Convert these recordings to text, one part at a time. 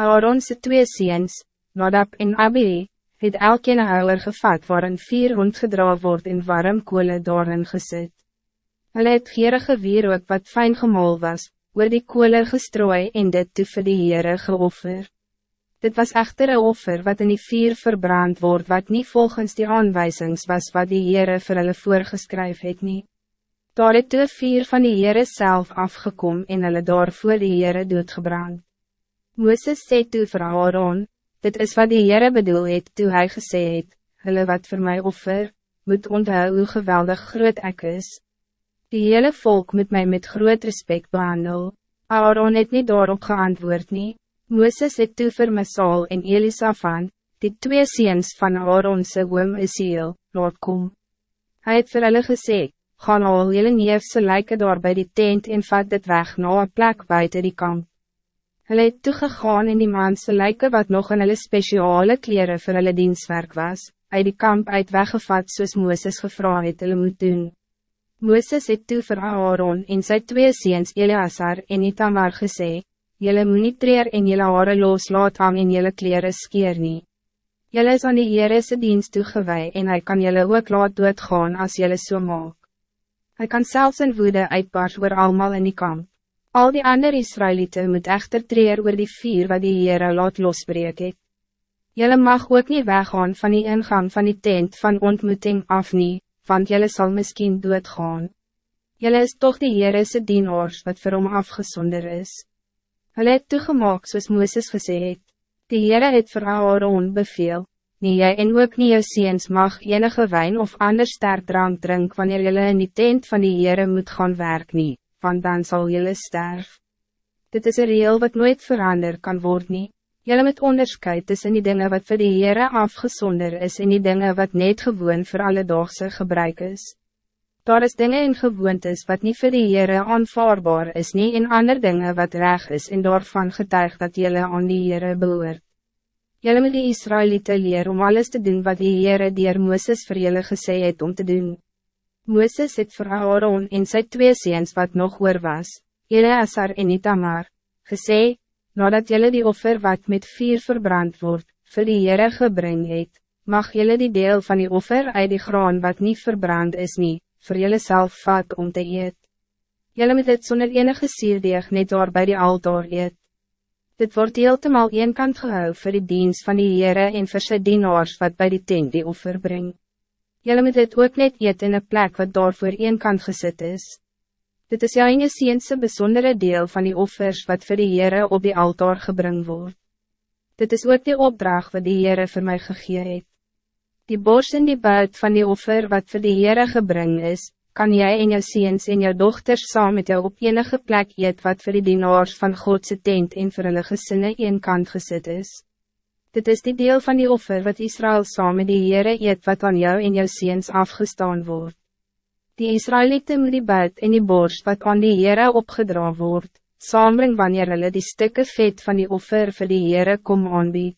Aaronse twee seens, Nadab en Abi, het elkeen een houwer gevat waarin vier rondgedra word en warm koole daarin gesit. Hulle het gierige wierook wat fijn gemol was, oor die koole gestrooi en dit toe vir die Heere geoffer. Dit was echter een offer wat in die vier verbrand wordt wat niet volgens die aanwijzings was wat die Heere vir hulle voorgeskryf het nie. Daar het toe vier van die Heere self afgekom en hulle daar voor die Heere doodgebrand. Mooses sê toe vir Aaron, dit is wat die Heere bedoel het toe hy gesê het, hulle wat voor mij offer, moet onthou hoe geweldig groot ek is. Die hele volk moet mij met groot respect behandel. Aaron het niet daarop geantwoord nie. Mooses het toe vir Masal en Elisafan, die twee ziens van Aaronse oom Isiel, laat kom. Hy het vir hulle gesê, gaan al jylle neefse lyke daar by die tent en vat dit weg na een plek buiten die kamp. Hulle het toegegaan in die manse lijke wat nog in hulle speciale kleren voor hulle dienstwerk was, uit die kamp uit weggevat soos Mooses gevra het hulle moet doen. Mooses het toe vir Aaron en sy twee seens Eleazar en Itamar gesê, Jylle moet nie treer en jylle haare loslaat hang en jylle kleren skeer nie. Jylle is aan die Heerese dienst toegewee en hij kan jylle ook laat doodgaan as jylle so maak. Hij kan zelfs in woede uitbars oor almal in die kamp. Al die andere Israëlieten moet echter treer oor die vier wat die Heere laat losbreek het. Jylle mag ook niet weggaan van die ingang van die tent van ontmoeting af nie, want jylle sal miskien doodgaan. Jylle is toch die Heerese dienaars wat vir hom afgezonder is. Hulle het toegemaak soos Mooses gesê het. Die Heere het vir Aaron beveel, nie jy en ook nie jou seens mag enige wijn of ander sterk drank drink wanneer jylle in die tent van die Heere moet gaan werk nie want dan zal jullie sterf. Dit is een reel wat nooit verander kan worden. Jullie met onderscheid tussen die dingen wat voor de Heere afgezonder is en die dingen wat net gewoon voor alle dagse gebruik is. Daar is dingen in gewoontes wat niet voor de Heere aanvaarbaar is nie en ander dingen wat reg is en daarvan getuig dat jullie aan die Heere behoort. Jullie moet die Israëlieten leer om alles te doen wat die Heere dier Mooses vir jullie gesê het om te doen. Mooses het vir Aaron en sy twee seens wat nog oor was, Eleazar en Itamar, gesê, nadat jullie die offer wat met vier verbrand wordt, vir die Heere gebring het, mag jullie die deel van die offer uit die graan wat niet verbrand is nie, vir jullie self vat om te eet. Jullie moet het zonder enige sierdeeg net daar bij die altaar eet. Dit wordt heeltemal een kant gehou vir die dienst van die Heere en vir sy dienaars wat bij die tent die offer brengt. Jelle moet dit ook net eet in een plek wat daarvoor een kant gezet is. Dit is jou en je ziense bijzondere deel van die offers wat voor de Heere op die altaar gebring wordt. Dit is ook die opdracht wat die Heere voor mij gegee het. Die bors en die buit van die offer wat voor de Heere gebring is, kan jij en jou ziens en jou dochters saam met jou op enige plek eet wat voor die dienaars van Godse tent en vir hulle gesinne een kant gezet is. Dit is die deel van die offer wat Israël saam met die Heere eet wat aan jou en jou seens afgestaan wordt. Die Israëlieten moet die buit en die borst wat aan die Heere opgedra wordt, saambring wanneer hulle die stukken vet van die offer vir die Heere kom aanbied.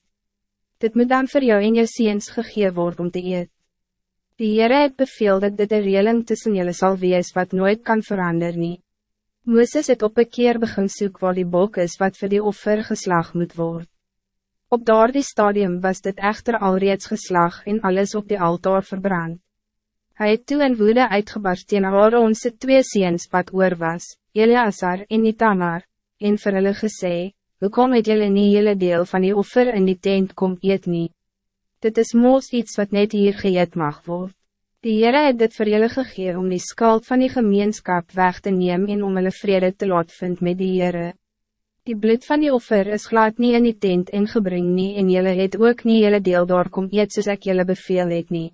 Dit moet dan voor jou en jou seens gegee word om te eet. Die Heere het beveel dat dit een reling tussen julle sal wees wat nooit kan veranderen. nie. Mooses het op een keer begin soek waar die bok is wat voor die offer geslag moet worden. Op daardie stadium was dit echter al reeds geslag en alles op die altaar verbrand. Hij het toe in woede uitgebarst teen Aaronse twee seens wat oor was, Eleazar en Itamar, en vir hulle gesê, Hoekom het julle nie hele deel van die offer in die tent kom eet nie? Dit is moos iets wat net hier geëet mag word. Die Heere het dit vir julle gegee om die skuld van die gemeenskap weg te nemen en om hulle vrede te laat vind met die Heere. Die bloed van die offer is glad niet in die tent ingebring nie en jylle het ook nie jylle deel daar kom eet soos ek jylle beveel het nie.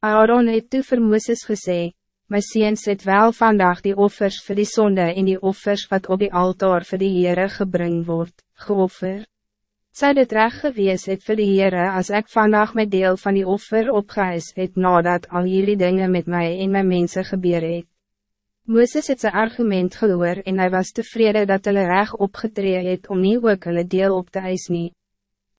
Aaron het toe vir Mooses gesê, My seens het wel vandaag die offers voor die zonde en die offers wat op die altaar voor die Heere gebring word, geoffer. Zou dit recht gewees het vir die Heere as ek vandaag my deel van die offer opgehuis het nadat al jullie dingen met mij en mijn mensen gebeur het? Mooses het zijn argument gehoor en hij was tevreden dat hulle reg opgetree het om nie ook hulle deel op te eis nie.